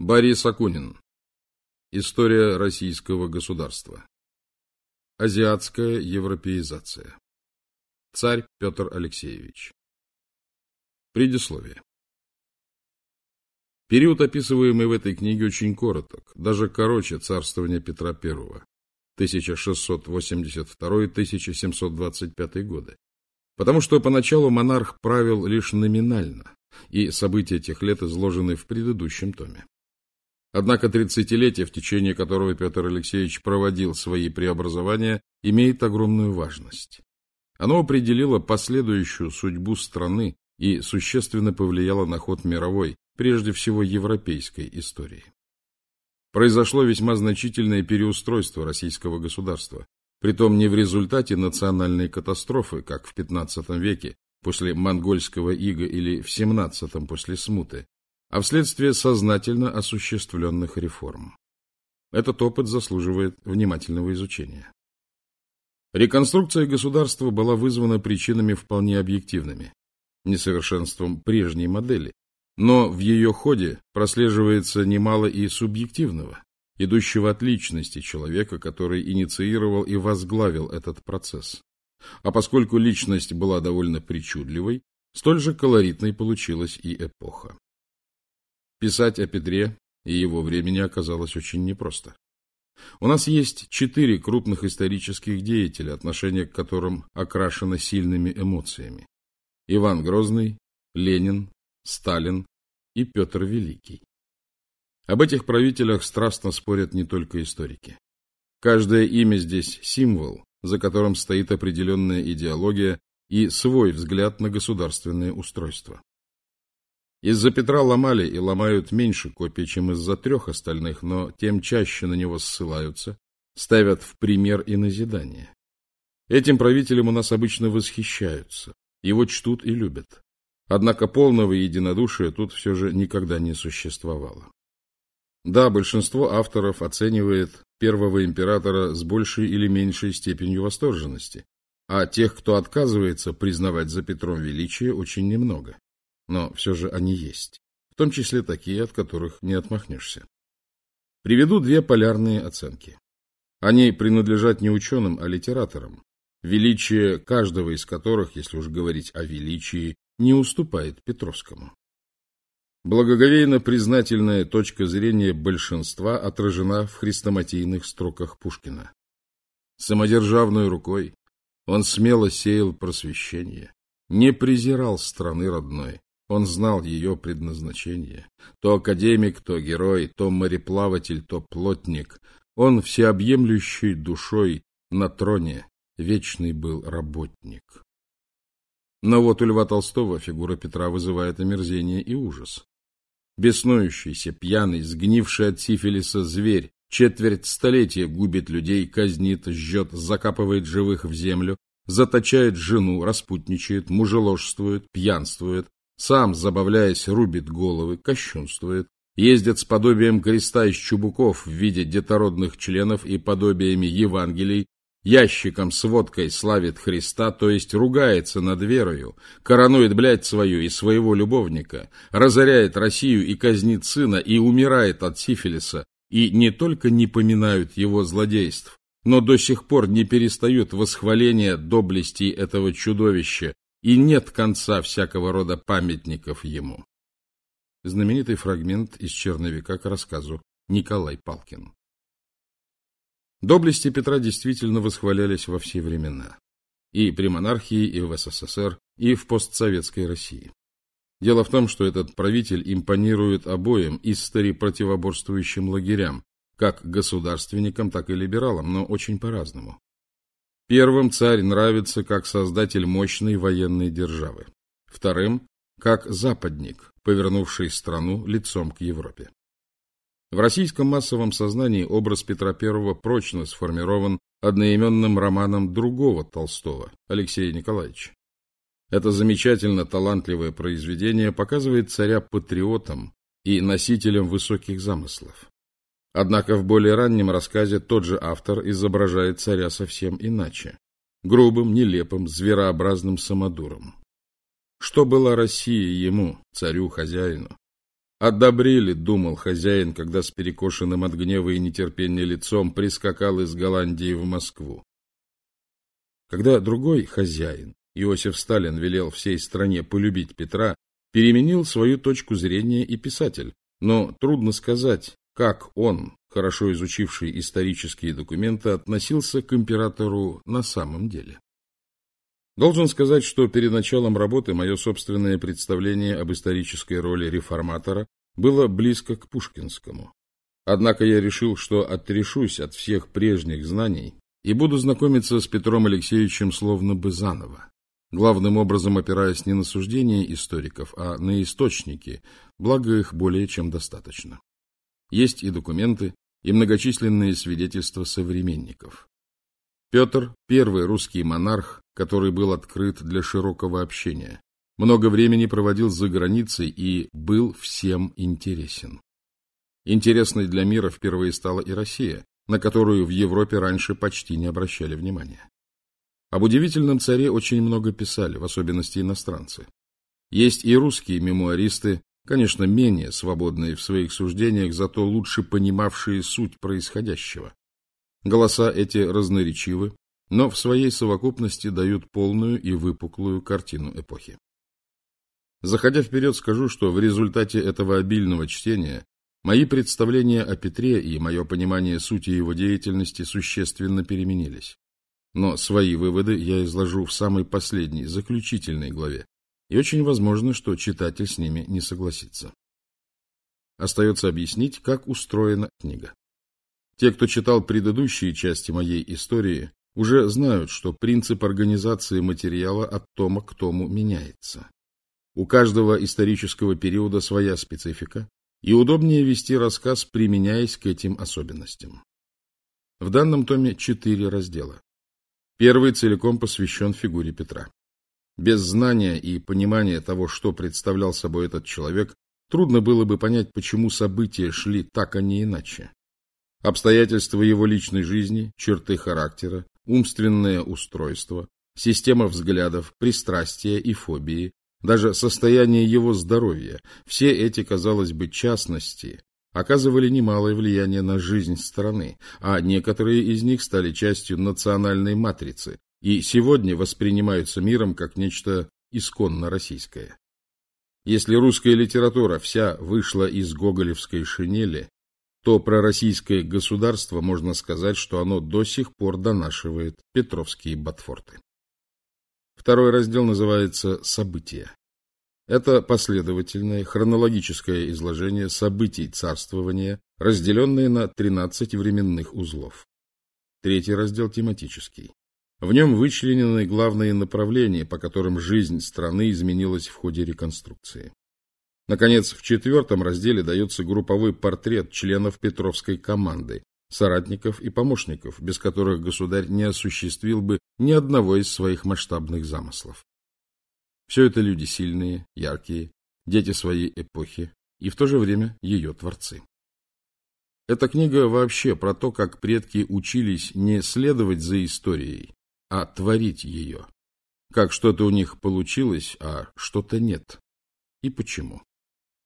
Борис Акунин. История российского государства. Азиатская европеизация. Царь Петр Алексеевич. Предисловие. Период, описываемый в этой книге, очень короток, даже короче царствования Петра I, 1682-1725 годы, потому что поначалу монарх правил лишь номинально, и события тех лет изложены в предыдущем томе. Однако тридцатилетие, в течение которого Петр Алексеевич проводил свои преобразования, имеет огромную важность. Оно определило последующую судьбу страны и существенно повлияло на ход мировой, прежде всего европейской истории. Произошло весьма значительное переустройство российского государства, притом не в результате национальной катастрофы, как в XV веке, после монгольского ига или в XVII после смуты, а вследствие сознательно осуществленных реформ. Этот опыт заслуживает внимательного изучения. Реконструкция государства была вызвана причинами вполне объективными, несовершенством прежней модели, но в ее ходе прослеживается немало и субъективного, идущего от личности человека, который инициировал и возглавил этот процесс. А поскольку личность была довольно причудливой, столь же колоритной получилась и эпоха. Писать о Петре и его времени оказалось очень непросто. У нас есть четыре крупных исторических деятеля, отношение к которым окрашено сильными эмоциями. Иван Грозный, Ленин, Сталин и Петр Великий. Об этих правителях страстно спорят не только историки. Каждое имя здесь символ, за которым стоит определенная идеология и свой взгляд на государственное устройство. Из-за Петра ломали и ломают меньше копий, чем из-за трех остальных, но тем чаще на него ссылаются, ставят в пример и назидание. Этим правителем у нас обычно восхищаются, его чтут и любят. Однако полного единодушия тут все же никогда не существовало. Да, большинство авторов оценивает первого императора с большей или меньшей степенью восторженности, а тех, кто отказывается признавать за Петром величие, очень немного но все же они есть, в том числе такие, от которых не отмахнешься. Приведу две полярные оценки. Они принадлежат не ученым, а литераторам, величие каждого из которых, если уж говорить о величии, не уступает Петровскому. Благоговейно признательная точка зрения большинства отражена в хрестоматийных строках Пушкина. Самодержавной рукой он смело сеял просвещение, не презирал страны родной, он знал ее предназначение. То академик, то герой, то мореплаватель, то плотник. Он всеобъемлющей душой на троне вечный был работник. Но вот у Льва Толстого фигура Петра вызывает омерзение и ужас. Беснующийся, пьяный, сгнивший от сифилиса зверь, четверть столетия губит людей, казнит, жжет, закапывает живых в землю, заточает жену, распутничает, мужеложствует, пьянствует, сам, забавляясь, рубит головы, кощунствует, ездит с подобием креста из чубуков в виде детородных членов и подобиями Евангелий, ящиком с водкой славит Христа, то есть ругается над верою, коронует, блядь, свою и своего любовника, разоряет Россию и казнит сына, и умирает от сифилиса, и не только не поминают его злодейств, но до сих пор не перестают восхваления доблестей этого чудовища, и нет конца всякого рода памятников ему. Знаменитый фрагмент из черновика к рассказу Николай Палкин. Доблести Петра действительно восхвалялись во все времена. И при монархии, и в СССР, и в постсоветской России. Дело в том, что этот правитель импонирует обоим истори противоборствующим лагерям, как государственникам, так и либералам, но очень по-разному. Первым царь нравится как создатель мощной военной державы. Вторым – как западник, повернувший страну лицом к Европе. В российском массовом сознании образ Петра I прочно сформирован одноименным романом другого Толстого, Алексея Николаевича. Это замечательно талантливое произведение показывает царя патриотом и носителем высоких замыслов. Однако в более раннем рассказе тот же автор изображает царя совсем иначе. Грубым, нелепым, зверообразным самодуром. Что была Россия ему, царю-хозяину? Одобрили, думал хозяин, когда с перекошенным от гнева и нетерпения лицом прискакал из Голландии в Москву. Когда другой хозяин, Иосиф Сталин, велел всей стране полюбить Петра, переменил свою точку зрения и писатель, но трудно сказать, как он, хорошо изучивший исторические документы, относился к императору на самом деле. Должен сказать, что перед началом работы мое собственное представление об исторической роли реформатора было близко к пушкинскому. Однако я решил, что отрешусь от всех прежних знаний и буду знакомиться с Петром Алексеевичем словно бы заново, главным образом опираясь не на суждения историков, а на источники, благо их более чем достаточно. Есть и документы, и многочисленные свидетельства современников. Петр – первый русский монарх, который был открыт для широкого общения, много времени проводил за границей и был всем интересен. Интересной для мира впервые стала и Россия, на которую в Европе раньше почти не обращали внимания. Об удивительном царе очень много писали, в особенности иностранцы. Есть и русские мемуаристы, конечно, менее свободные в своих суждениях, зато лучше понимавшие суть происходящего. Голоса эти разноречивы, но в своей совокупности дают полную и выпуклую картину эпохи. Заходя вперед, скажу, что в результате этого обильного чтения мои представления о Петре и мое понимание сути его деятельности существенно переменились. Но свои выводы я изложу в самой последней, заключительной главе, и очень возможно, что читатель с ними не согласится. Остается объяснить, как устроена книга. Те, кто читал предыдущие части моей истории, уже знают, что принцип организации материала от тома к тому меняется. У каждого исторического периода своя специфика, и удобнее вести рассказ, применяясь к этим особенностям. В данном томе четыре раздела. Первый целиком посвящен фигуре Петра. Без знания и понимания того, что представлял собой этот человек, трудно было бы понять, почему события шли так, а не иначе. Обстоятельства его личной жизни, черты характера, умственное устройство, система взглядов, пристрастия и фобии, даже состояние его здоровья, все эти, казалось бы, частности оказывали немалое влияние на жизнь страны, а некоторые из них стали частью национальной матрицы и сегодня воспринимаются миром как нечто исконно российское. Если русская литература вся вышла из гоголевской шинели, то про российское государство можно сказать, что оно до сих пор донашивает Петровские ботфорты. Второй раздел называется «События». Это последовательное хронологическое изложение событий царствования, разделенные на 13 временных узлов. Третий раздел тематический. В нем вычленены главные направления, по которым жизнь страны изменилась в ходе реконструкции. Наконец, в четвертом разделе дается групповой портрет членов Петровской команды, соратников и помощников, без которых государь не осуществил бы ни одного из своих масштабных замыслов. Все это люди сильные, яркие, дети своей эпохи и в то же время ее творцы. Эта книга вообще про то, как предки учились не следовать за историей, а творить ее. Как что-то у них получилось, а что-то нет. И почему.